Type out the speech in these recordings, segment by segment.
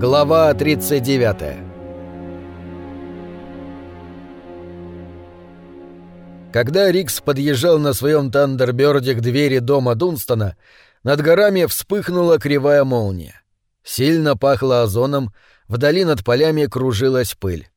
Глава 39 Когда Рикс подъезжал на своем Тандерберде к двери дома Дунстона, над горами вспыхнула кривая молния. Сильно пахло озоном, вдали над полями кружилась пыль.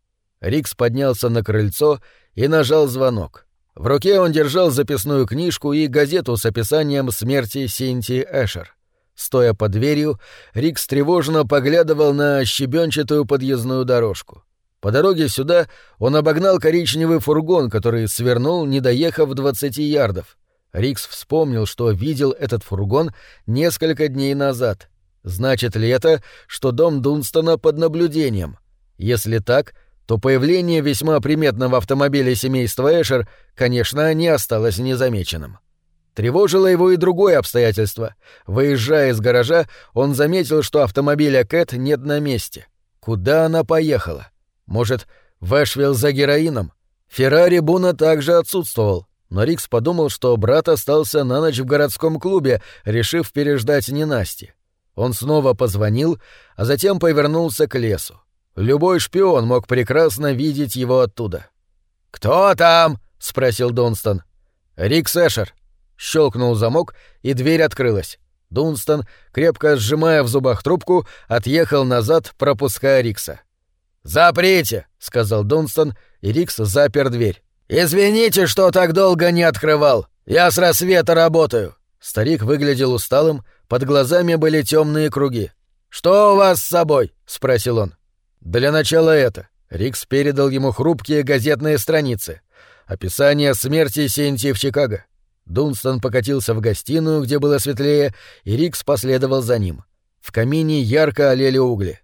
Рикс поднялся на крыльцо и нажал звонок. В руке он держал записную книжку и газету с описанием смерти Синти Эшер. Стоя под дверью, Рикс тревожно поглядывал на щебенчатую подъездную дорожку. По дороге сюда он обогнал коричневый фургон, который свернул, не доехав двадцати ярдов. Рикс вспомнил, что видел этот фургон несколько дней назад. Значит ли это, что дом Дунстона под наблюдением? Если так, то появление весьма приметного автомобиля семейства Эшер, конечно, не осталось незамеченным. Тревожило его и другое обстоятельство. Выезжая из гаража, он заметил, что автомобиля Кэт нет на месте. Куда она поехала? Может, в Эшвилл за героином? Феррари Буна также отсутствовал, но Рикс подумал, что брат остался на ночь в городском клубе, решив переждать ненасти. Он снова позвонил, а затем повернулся к лесу. Любой шпион мог прекрасно видеть его оттуда. «Кто там?» — спросил Донстон. «Рик Сэшер». Щелкнул замок, и дверь открылась. Дунстон, крепко сжимая в зубах трубку, отъехал назад, пропуская Рикса. «Заприте!» — сказал Дунстон, и Рикс запер дверь. «Извините, что так долго не открывал. Я с рассвета работаю». Старик выглядел усталым, под глазами были темные круги. «Что у вас с собой?» — спросил он. «Для начала это». Рикс передал ему хрупкие газетные страницы. Описание смерти Синти в Чикаго. Дунстон покатился в гостиную, где было светлее, и Рикс последовал за ним. В камине ярко олели угли.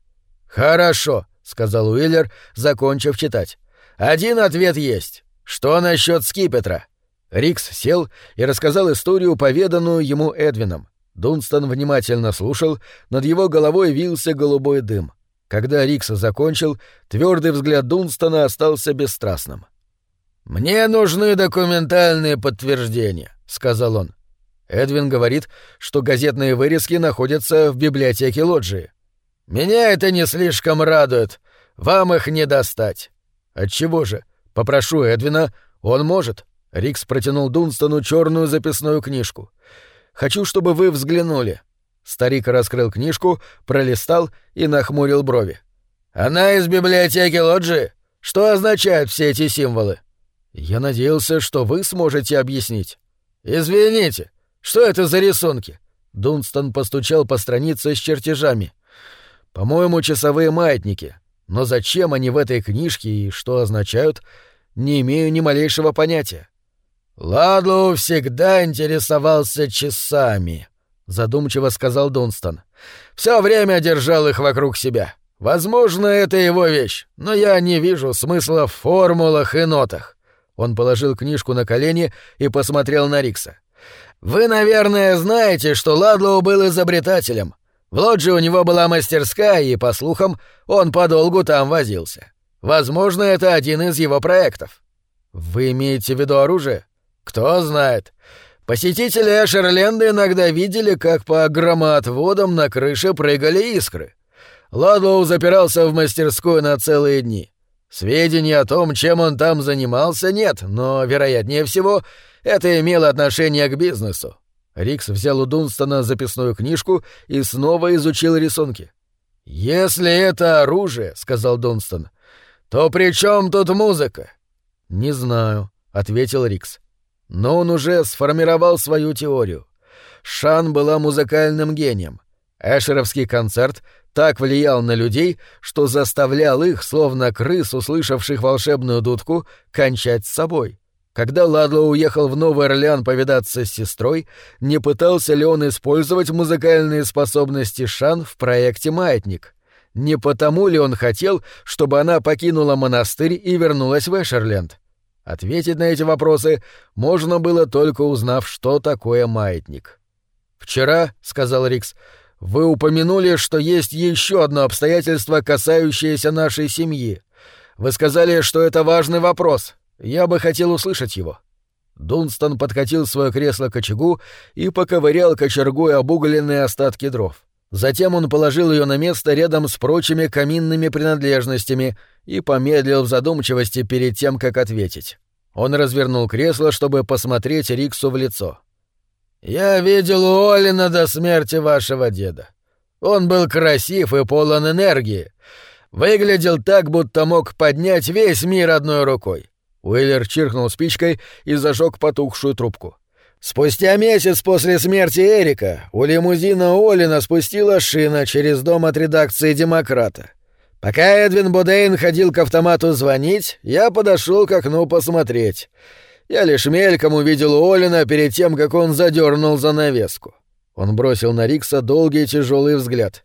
«Хорошо», — сказал Уиллер, закончив читать. «Один ответ есть. Что насчет скипетра?» Рикс сел и рассказал историю, поведанную ему Эдвином. Дунстон внимательно слушал, над его головой вился голубой дым. Когда Рикс закончил, твердый взгляд Дунстона остался бесстрастным. «Мне нужны документальные подтверждения», — сказал он. Эдвин говорит, что газетные вырезки находятся в библиотеке лоджии. «Меня это не слишком радует. Вам их не достать». «Отчего же? Попрошу Эдвина, он может». Рикс протянул Дунстону черную записную книжку. «Хочу, чтобы вы взглянули. Старик раскрыл книжку, пролистал и нахмурил брови. «Она из библиотеки Лоджи? Что означают все эти символы?» «Я надеялся, что вы сможете объяснить». «Извините, что это за рисунки?» Дунстон постучал по странице с чертежами. «По-моему, часовые маятники. Но зачем они в этой книжке и что означают, не имею ни малейшего понятия». «Ладлоу всегда интересовался часами», задумчиво сказал Дунстон. Все время держал их вокруг себя. Возможно, это его вещь, но я не вижу смысла в формулах и нотах. Он положил книжку на колени и посмотрел на Рикса. Вы, наверное, знаете, что Ладлоу был изобретателем. В лодже у него была мастерская, и, по слухам, он подолгу там возился. Возможно, это один из его проектов. Вы имеете в виду оружие? Кто знает. Посетители Эшерленда иногда видели, как по громоотводам на крыше прыгали искры. Ладлоу запирался в мастерскую на целые дни. Сведений о том, чем он там занимался, нет, но, вероятнее всего, это имело отношение к бизнесу. Рикс взял у Дунстона записную книжку и снова изучил рисунки. «Если это оружие», — сказал Дунстон, — «то при чем тут музыка?» «Не знаю», — ответил Рикс. Но он уже сформировал свою теорию. Шан была музыкальным гением. Эшеровский концерт так влиял на людей, что заставлял их, словно крыс, услышавших волшебную дудку, кончать с собой. Когда Ладло уехал в Новый Орлеан повидаться с сестрой, не пытался ли он использовать музыкальные способности Шан в проекте «Маятник»? Не потому ли он хотел, чтобы она покинула монастырь и вернулась в Эшерленд? Ответить на эти вопросы можно было только узнав, что такое маятник. «Вчера», — сказал Рикс, — «вы упомянули, что есть еще одно обстоятельство, касающееся нашей семьи. Вы сказали, что это важный вопрос. Я бы хотел услышать его». Дунстон подкатил свое кресло к очагу и поковырял кочергой обугленные остатки дров. Затем он положил ее на место рядом с прочими каминными принадлежностями и помедлил в задумчивости перед тем, как ответить. Он развернул кресло, чтобы посмотреть Риксу в лицо. «Я видел у Олина до смерти вашего деда. Он был красив и полон энергии. Выглядел так, будто мог поднять весь мир одной рукой. Уиллер чиркнул спичкой и зажег потухшую трубку. Спустя месяц после смерти Эрика у лимузина Олина спустила шина через дом от редакции «Демократа». Пока Эдвин Бодейн ходил к автомату звонить, я подошел к окну посмотреть. Я лишь мельком увидел Олина перед тем, как он задернул занавеску. Он бросил на Рикса долгий тяжелый взгляд.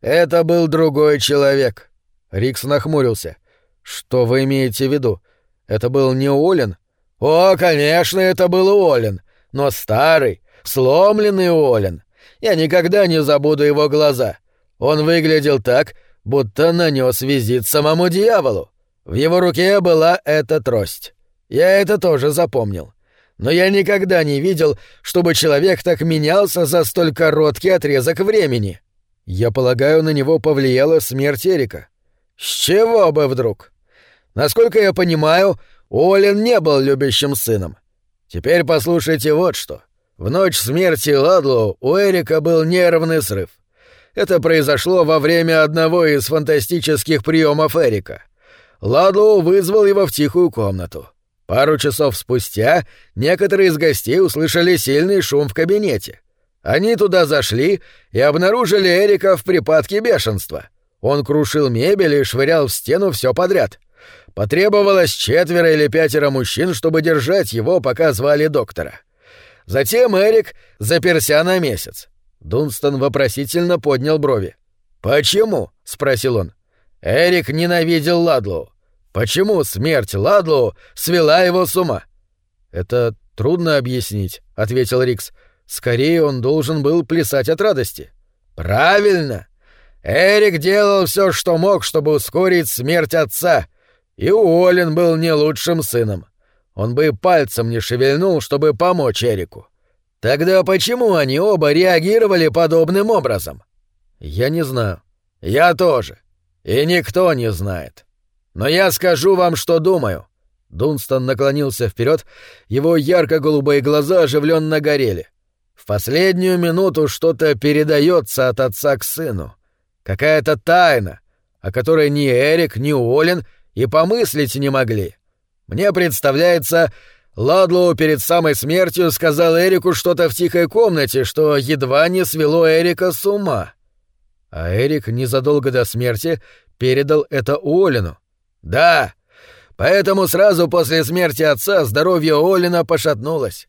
«Это был другой человек». Рикс нахмурился. «Что вы имеете в виду? Это был не Уоллен?» «О, конечно, это был Уоллен, но старый, сломленный Уоллен. Я никогда не забуду его глаза. Он выглядел так, будто нанес визит самому дьяволу. В его руке была эта трость. Я это тоже запомнил но я никогда не видел, чтобы человек так менялся за столь короткий отрезок времени. Я полагаю, на него повлияла смерть Эрика. С чего бы вдруг? Насколько я понимаю, Олин не был любящим сыном. Теперь послушайте вот что. В ночь смерти Ладлоу у Эрика был нервный срыв. Это произошло во время одного из фантастических приемов Эрика. Ладлоу вызвал его в тихую комнату. Пару часов спустя некоторые из гостей услышали сильный шум в кабинете. Они туда зашли и обнаружили Эрика в припадке бешенства. Он крушил мебель и швырял в стену все подряд. Потребовалось четверо или пятеро мужчин, чтобы держать его, пока звали доктора. Затем Эрик заперся на месяц. Дунстон вопросительно поднял брови. «Почему?» — спросил он. Эрик ненавидел Ладлоу. Почему смерть Ладлоу свела его с ума? Это трудно объяснить, ответил Рикс. Скорее он должен был плясать от радости. Правильно. Эрик делал все, что мог, чтобы ускорить смерть отца, и Уоллен был не лучшим сыном. Он бы пальцем не шевельнул, чтобы помочь Эрику. Тогда почему они оба реагировали подобным образом? Я не знаю. Я тоже. И никто не знает. Но я скажу вам, что думаю. Дунстон наклонился вперед, его ярко-голубые глаза оживленно горели. В последнюю минуту что-то передается от отца к сыну. Какая-то тайна, о которой ни Эрик, ни Уоллен и помыслить не могли. Мне представляется, Ладлоу перед самой смертью сказал Эрику что-то в тихой комнате, что едва не свело Эрика с ума. А Эрик незадолго до смерти передал это Уоллену. «Да. Поэтому сразу после смерти отца здоровье Олина пошатнулось.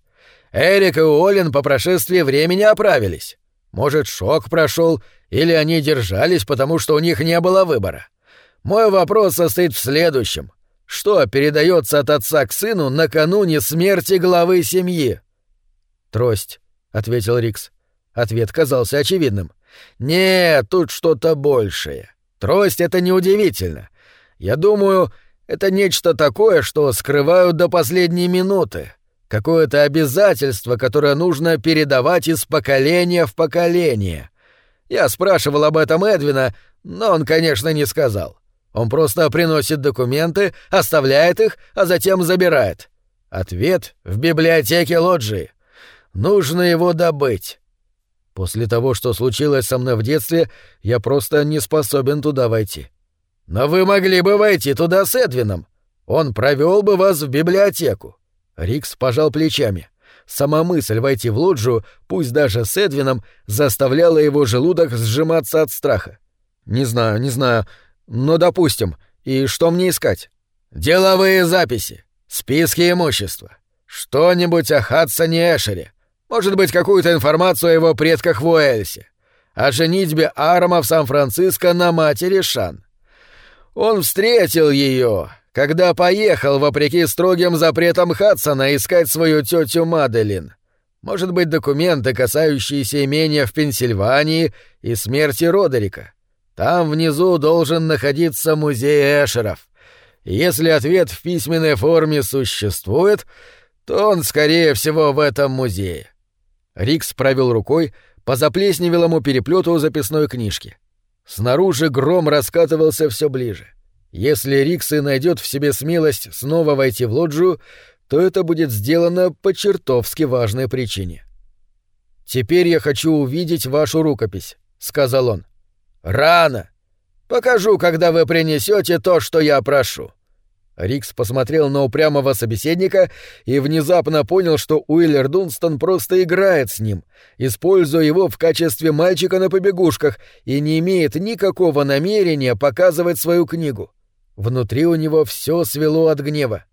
Эрик и Олин по прошествии времени оправились. Может, шок прошел, или они держались, потому что у них не было выбора. Мой вопрос состоит в следующем. Что передается от отца к сыну накануне смерти главы семьи? «Трость», — ответил Рикс. Ответ казался очевидным. «Нет, тут что-то большее. Трость — это неудивительно. Я думаю, это нечто такое, что скрывают до последней минуты. Какое-то обязательство, которое нужно передавать из поколения в поколение. Я спрашивал об этом Эдвина, но он, конечно, не сказал. Он просто приносит документы, оставляет их, а затем забирает. Ответ в библиотеке лоджии. Нужно его добыть. После того, что случилось со мной в детстве, я просто не способен туда войти. Но вы могли бы войти туда с Эдвином. Он провел бы вас в библиотеку. Рикс пожал плечами. Сама мысль войти в лоджию, пусть даже с Эдвином, заставляла его желудок сжиматься от страха. «Не знаю, не знаю. Но допустим. И что мне искать?» «Деловые записи. Списки имущества. Что-нибудь о Хадсоне Эшере. Может быть, какую-то информацию о его предках в Уэльсе. О женитьбе Арма в Сан-Франциско на матери Шан. Он встретил ее, когда поехал, вопреки строгим запретам Хадсона, искать свою тетю Маделин. Может быть, документы, касающиеся имения в Пенсильвании и смерти Родерика. Там внизу должен находиться музей Эшеров. если ответ в письменной форме существует, то он, скорее всего, в этом музее. Рикс провел рукой по заплесневелому переплету записной книжки. Снаружи гром раскатывался все ближе. Если Риксы найдет в себе смелость снова войти в лоджию, то это будет сделано по чертовски важной причине. «Теперь я хочу увидеть вашу рукопись», — сказал он. «Рано! Покажу, когда вы принесете то, что я прошу». Рикс посмотрел на упрямого собеседника и внезапно понял, что Уиллер Дунстон просто играет с ним, используя его в качестве мальчика на побегушках и не имеет никакого намерения показывать свою книгу. Внутри у него все свело от гнева.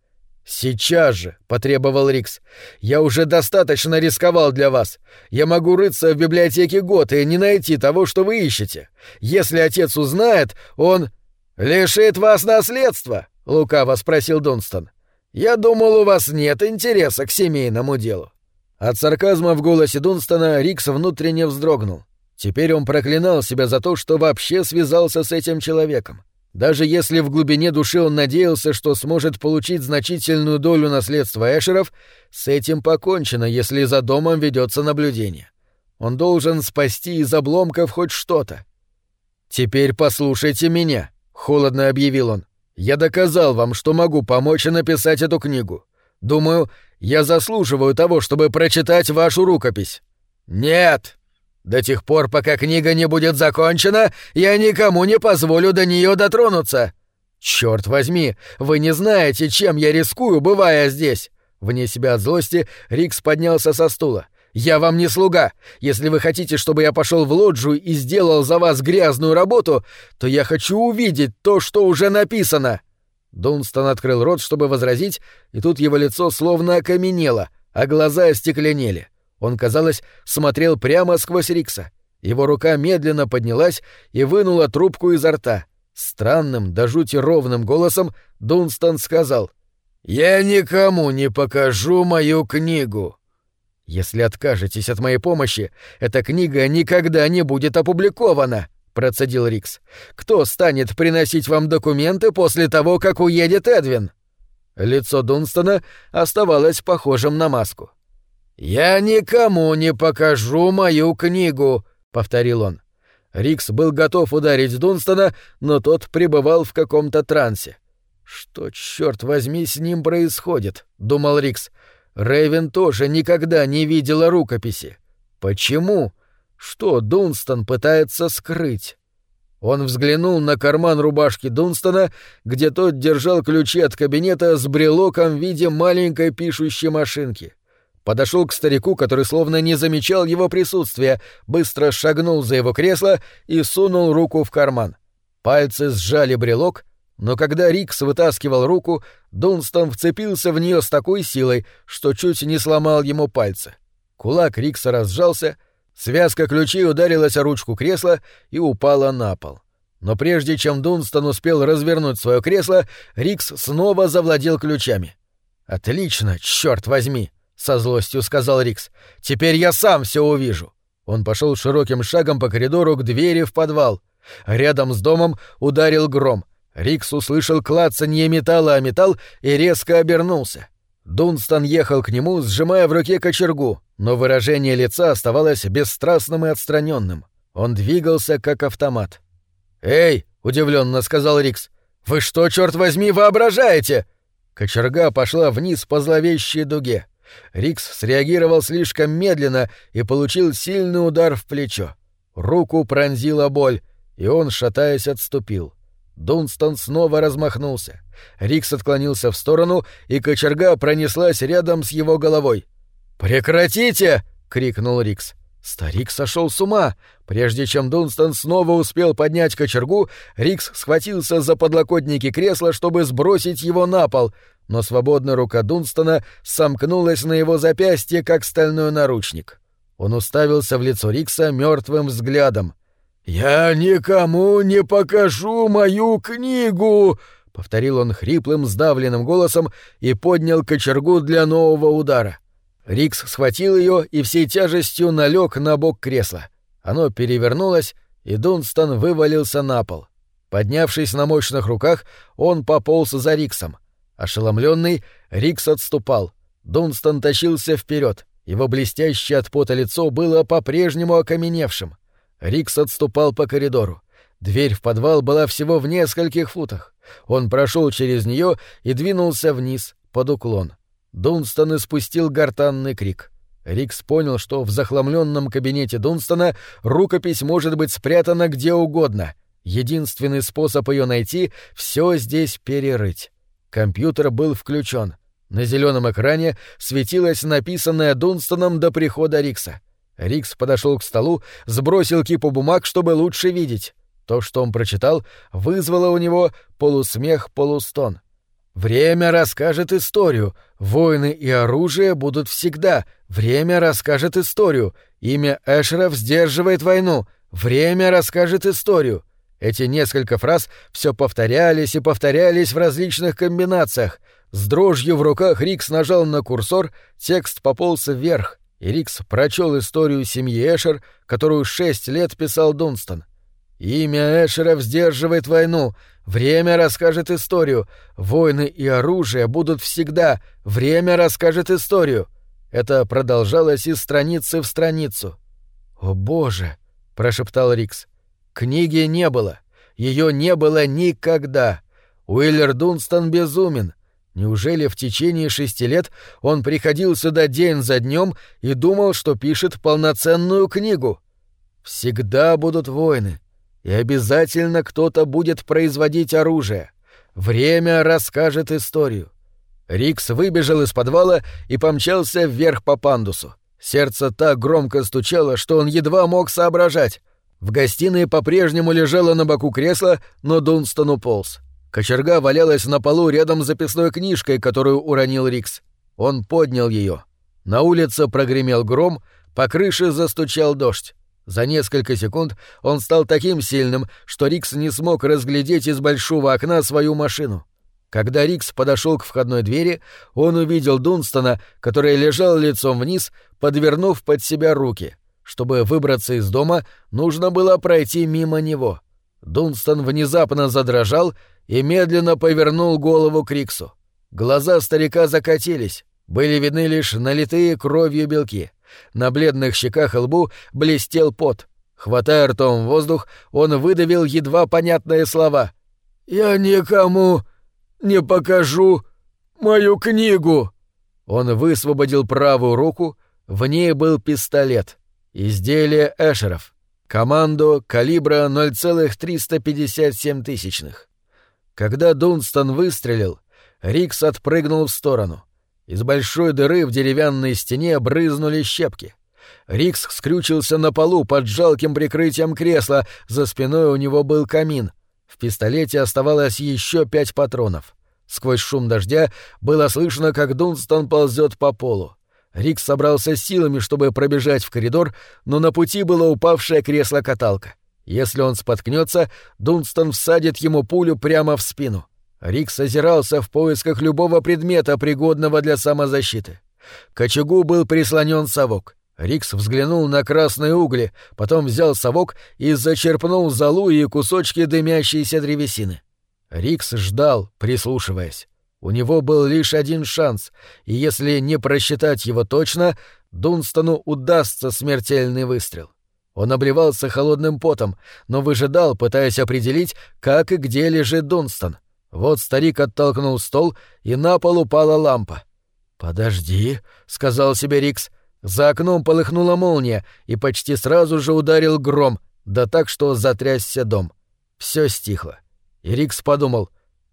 «Сейчас же», — потребовал Рикс. «Я уже достаточно рисковал для вас. Я могу рыться в библиотеке год и не найти того, что вы ищете. Если отец узнает, он...» «Лишит вас наследства», — лукаво спросил Дунстон. «Я думал, у вас нет интереса к семейному делу». От сарказма в голосе Дунстона Рикс внутренне вздрогнул. Теперь он проклинал себя за то, что вообще связался с этим человеком. Даже если в глубине души он надеялся, что сможет получить значительную долю наследства Эшеров, с этим покончено, если за домом ведется наблюдение. Он должен спасти из обломков хоть что-то. «Теперь послушайте меня», — холодно объявил он. «Я доказал вам, что могу помочь написать эту книгу. Думаю, я заслуживаю того, чтобы прочитать вашу рукопись». «Нет!» До тех пор, пока книга не будет закончена, я никому не позволю до нее дотронуться. Черт возьми, вы не знаете, чем я рискую, бывая здесь. Вне себя от злости Рикс поднялся со стула. Я вам не слуга. Если вы хотите, чтобы я пошел в лоджию и сделал за вас грязную работу, то я хочу увидеть то, что уже написано. Дунстон открыл рот, чтобы возразить, и тут его лицо словно окаменело, а глаза остекленели. Он, казалось, смотрел прямо сквозь Рикса. Его рука медленно поднялась и вынула трубку изо рта. Странным, до жути ровным голосом Дунстон сказал «Я никому не покажу мою книгу». «Если откажетесь от моей помощи, эта книга никогда не будет опубликована», — процедил Рикс. «Кто станет приносить вам документы после того, как уедет Эдвин?» Лицо Дунстона оставалось похожим на маску. «Я никому не покажу мою книгу», — повторил он. Рикс был готов ударить Дунстона, но тот пребывал в каком-то трансе. «Что, черт возьми, с ним происходит?» — думал Рикс. Рэйвен тоже никогда не видела рукописи. Почему? Что Дунстон пытается скрыть? Он взглянул на карман рубашки Дунстона, где тот держал ключи от кабинета с брелоком в виде маленькой пишущей машинки подошел к старику, который словно не замечал его присутствия, быстро шагнул за его кресло и сунул руку в карман. Пальцы сжали брелок, но когда Рикс вытаскивал руку, Дунстон вцепился в нее с такой силой, что чуть не сломал ему пальцы. Кулак Рикса разжался, связка ключей ударилась о ручку кресла и упала на пол. Но прежде чем Дунстон успел развернуть свое кресло, Рикс снова завладел ключами. «Отлично, черт возьми!» со злостью сказал Рикс. Теперь я сам все увижу. Он пошел широким шагом по коридору к двери в подвал. Рядом с домом ударил гром. Рикс услышал клацанье металла о металл и резко обернулся. Дунстон ехал к нему, сжимая в руке кочергу, но выражение лица оставалось бесстрастным и отстраненным. Он двигался как автомат. «Эй!» — удивленно сказал Рикс. «Вы что, черт возьми, воображаете?» Кочерга пошла вниз по зловещей дуге. Рикс среагировал слишком медленно и получил сильный удар в плечо. Руку пронзила боль, и он, шатаясь, отступил. Дунстон снова размахнулся. Рикс отклонился в сторону, и кочерга пронеслась рядом с его головой. «Прекратите!» — крикнул Рикс. Старик сошел с ума. Прежде чем Дунстон снова успел поднять кочергу, Рикс схватился за подлокотники кресла, чтобы сбросить его на пол, но свободная рука Дунстона сомкнулась на его запястье, как стальной наручник. Он уставился в лицо Рикса мертвым взглядом. «Я никому не покажу мою книгу!» — повторил он хриплым, сдавленным голосом и поднял кочергу для нового удара. Рикс схватил ее и всей тяжестью налег на бок кресла. Оно перевернулось, и Дунстон вывалился на пол. Поднявшись на мощных руках, он пополз за Риксом — Ошеломленный, Рикс отступал. Дунстон тащился вперед. Его блестящее от пота лицо было по-прежнему окаменевшим. Рикс отступал по коридору. Дверь в подвал была всего в нескольких футах. Он прошел через нее и двинулся вниз, под уклон. Дунстон испустил гортанный крик. Рикс понял, что в захламленном кабинете Дунстона рукопись может быть спрятана где угодно. Единственный способ ее найти — все здесь перерыть. Компьютер был включен. На зеленом экране светилось написанное Дунстоном до прихода Рикса. Рикс подошел к столу, сбросил кипу бумаг, чтобы лучше видеть. То, что он прочитал, вызвало у него полусмех-полустон. «Время расскажет историю. Войны и оружие будут всегда. Время расскажет историю. Имя Эшеров сдерживает войну. Время расскажет историю». Эти несколько фраз все повторялись и повторялись в различных комбинациях. С дрожью в руках Рикс нажал на курсор, текст пополз вверх, и Рикс прочел историю семьи Эшер, которую шесть лет писал Дунстон. Имя Эшеров сдерживает войну. Время расскажет историю. Войны и оружие будут всегда. Время расскажет историю. Это продолжалось из страницы в страницу. «О, Боже!» — прошептал Рикс. «Книги не было. Ее не было никогда. Уиллер Дунстон безумен. Неужели в течение шести лет он приходил сюда день за днем и думал, что пишет полноценную книгу? Всегда будут войны. И обязательно кто-то будет производить оружие. Время расскажет историю. Рикс выбежал из подвала и помчался вверх по пандусу. Сердце так громко стучало, что он едва мог соображать. В гостиной по-прежнему лежало на боку кресло, но Дунстон уполз. Кочерга валялась на полу рядом с записной книжкой, которую уронил Рикс. Он поднял ее. На улице прогремел гром, по крыше застучал дождь. За несколько секунд он стал таким сильным, что Рикс не смог разглядеть из большого окна свою машину. Когда Рикс подошел к входной двери, он увидел Дунстона, который лежал лицом вниз, подвернув под себя руки. Чтобы выбраться из дома, нужно было пройти мимо него. Дунстон внезапно задрожал и медленно повернул голову к Риксу. Глаза старика закатились, были видны лишь налитые кровью белки — на бледных щеках и лбу блестел пот. Хватая ртом воздух, он выдавил едва понятные слова. «Я никому не покажу мою книгу!» Он высвободил правую руку, в ней был пистолет. Изделие Эшеров. Команду калибра 0,357 тысячных. Когда Дунстон выстрелил, Рикс отпрыгнул в сторону. Из большой дыры в деревянной стене брызнули щепки. Рикс скрючился на полу под жалким прикрытием кресла, за спиной у него был камин. В пистолете оставалось еще пять патронов. Сквозь шум дождя было слышно, как Дунстон ползет по полу. Рикс собрался силами, чтобы пробежать в коридор, но на пути было упавшее кресло-каталка. Если он споткнется, Дунстон всадит ему пулю прямо в спину. Рикс озирался в поисках любого предмета, пригодного для самозащиты. К очагу был прислонен совок. Рикс взглянул на красные угли, потом взял совок и зачерпнул золу и кусочки дымящейся древесины. Рикс ждал, прислушиваясь. У него был лишь один шанс, и если не просчитать его точно, Дунстону удастся смертельный выстрел. Он обливался холодным потом, но выжидал, пытаясь определить, как и где лежит Дунстон — вот старик оттолкнул стол, и на пол упала лампа. «Подожди», — сказал себе Рикс. За окном полыхнула молния, и почти сразу же ударил гром, да так, что затрясся дом. Все стихло. И Рикс подумал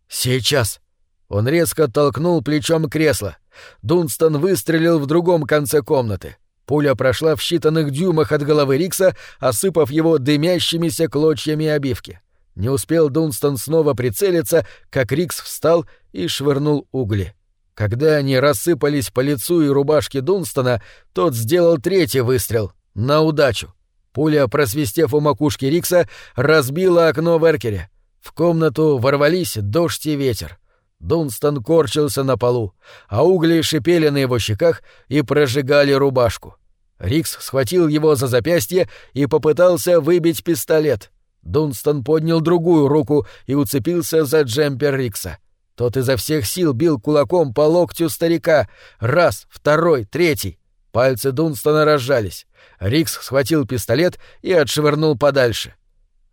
«Сейчас». Он резко толкнул плечом кресло. Дунстон выстрелил в другом конце комнаты. Пуля прошла в считанных дюймах от головы Рикса, осыпав его дымящимися клочьями обивки. Не успел Дунстон снова прицелиться, как Рикс встал и швырнул угли. Когда они рассыпались по лицу и рубашке Дунстона, тот сделал третий выстрел. На удачу. Пуля, просвистев у макушки Рикса, разбила окно в эркере. В комнату ворвались дождь и ветер. Дунстон корчился на полу, а угли шипели на его щеках и прожигали рубашку. Рикс схватил его за запястье и попытался выбить пистолет — Дунстон поднял другую руку и уцепился за джемпер Рикса. Тот изо всех сил бил кулаком по локтю старика. Раз, второй, третий. Пальцы Дунстона разжались. Рикс схватил пистолет и отшвырнул подальше.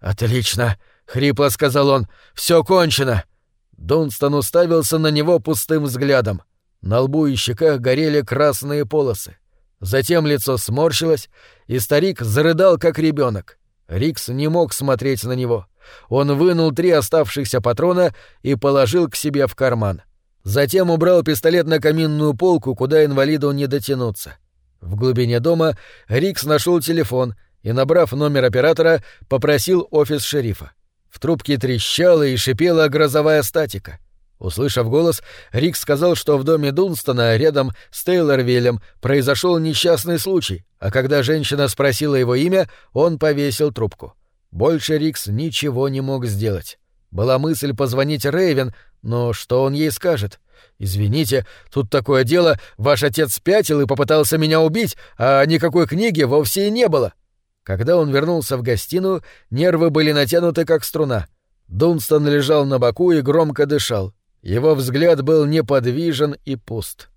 «Отлично!» — хрипло сказал он. «Все кончено!» Дунстон уставился на него пустым взглядом. На лбу и щеках горели красные полосы. Затем лицо сморщилось, и старик зарыдал, как ребенок. Рикс не мог смотреть на него. Он вынул три оставшихся патрона и положил к себе в карман. Затем убрал пистолет на каминную полку, куда инвалиду не дотянуться. В глубине дома Рикс нашел телефон и, набрав номер оператора, попросил офис шерифа. В трубке трещала и шипела грозовая статика. Услышав голос, Рикс сказал, что в доме Дунстона рядом с Тейлорвиллем произошел несчастный случай, а когда женщина спросила его имя, он повесил трубку. Больше Рикс ничего не мог сделать. Была мысль позвонить Рейвен, но что он ей скажет? «Извините, тут такое дело, ваш отец спятил и попытался меня убить, а никакой книги вовсе и не было». Когда он вернулся в гостиную, нервы были натянуты как струна. Дунстон лежал на боку и громко дышал. Его взгляд был неподвижен и пуст.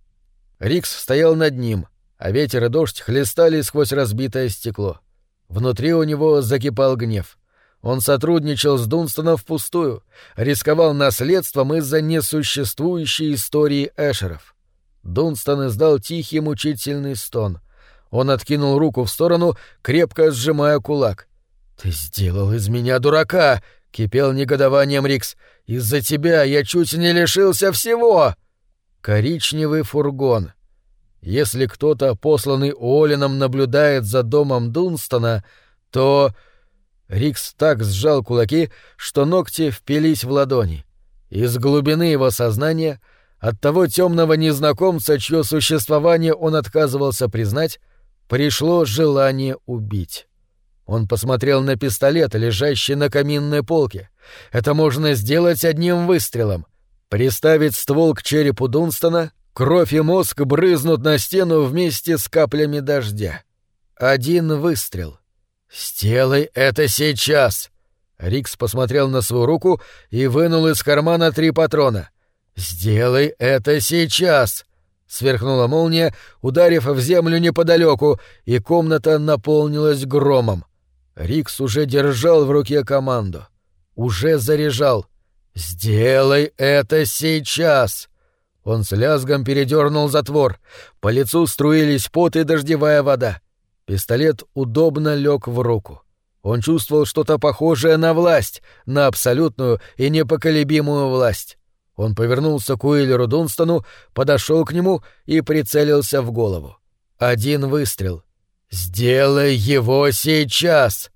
Рикс стоял над ним, а ветер и дождь хлестали сквозь разбитое стекло. Внутри у него закипал гнев. Он сотрудничал с Дунстоном впустую, рисковал наследством из-за несуществующей истории Эшеров. Дунстон издал тихий мучительный стон. Он откинул руку в сторону, крепко сжимая кулак. «Ты сделал из меня дурака!» — кипел негодованием Рикс. «Из-за тебя я чуть не лишился всего!» Коричневый фургон. Если кто-то, посланный Уоллином, наблюдает за домом Дунстона, то... Рикс так сжал кулаки, что ногти впились в ладони. Из глубины его сознания, от того темного незнакомца, чье существование он отказывался признать, пришло желание убить. Он посмотрел на пистолет, лежащий на каминной полке. Это можно сделать одним выстрелом. Приставить ствол к черепу Дунстона, кровь и мозг брызнут на стену вместе с каплями дождя. Один выстрел — «Сделай это сейчас!» Рикс посмотрел на свою руку и вынул из кармана три патрона. «Сделай это сейчас!» Сверхнула молния, ударив в землю неподалеку, и комната наполнилась громом. Рикс уже держал в руке команду. Уже заряжал. «Сделай это сейчас!» Он с лязгом передернул затвор. По лицу струились пот и дождевая вода. Пистолет удобно лег в руку. Он чувствовал что-то похожее на власть, на абсолютную и непоколебимую власть. Он повернулся к Уиллеру Дунстону, подошел к нему и прицелился в голову. Один выстрел. «Сделай его сейчас!»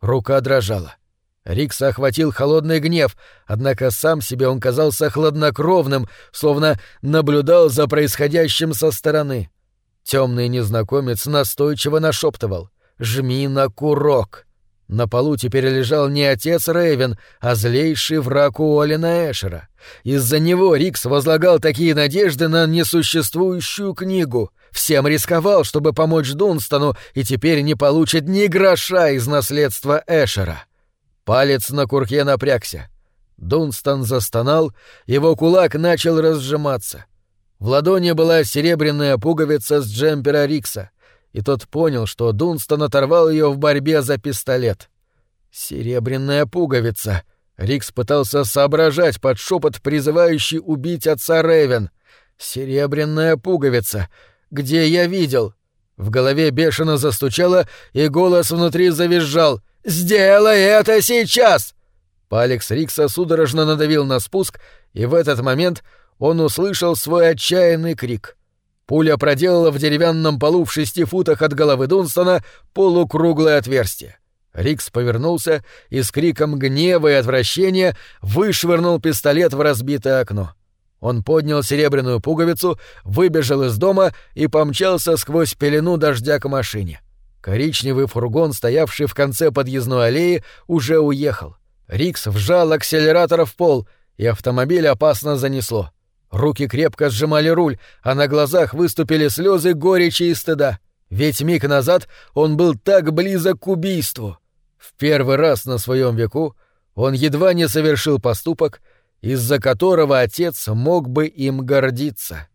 Рука дрожала. Рикса охватил холодный гнев, однако сам себе он казался хладнокровным, словно наблюдал за происходящим со стороны. Темный незнакомец настойчиво нашептывал «Жми на курок». На полу теперь лежал не отец Рэйвен, а злейший враг Уоллина Эшера. Из-за него Рикс возлагал такие надежды на несуществующую книгу. Всем рисковал, чтобы помочь Дунстону, и теперь не получит ни гроша из наследства Эшера. Палец на курке напрягся. Дунстон застонал, его кулак начал разжиматься. В ладони была серебряная пуговица с джемпера Рикса, и тот понял, что Дунстон оторвал ее в борьбе за пистолет. «Серебряная пуговица!» Рикс пытался соображать под шепот, призывающий убить отца Рэйвен. «Серебряная пуговица! Где я видел?» В голове бешено застучало, и голос внутри завизжал. «Сделай это сейчас!» Палекс Рикса судорожно надавил на спуск, и в этот момент он услышал свой отчаянный крик. Пуля проделала в деревянном полу в шести футах от головы Дунстона полукруглое отверстие. Рикс повернулся и с криком гнева и отвращения вышвырнул пистолет в разбитое окно. Он поднял серебряную пуговицу, выбежал из дома и помчался сквозь пелену дождя к машине. Коричневый фургон, стоявший в конце подъездной аллеи, уже уехал. Рикс вжал акселератор в пол, и автомобиль опасно занесло. Руки крепко сжимали руль, а на глазах выступили слезы горечи и стыда. Ведь миг назад он был так близок к убийству. В первый раз на своем веку он едва не совершил поступок, из-за которого отец мог бы им гордиться.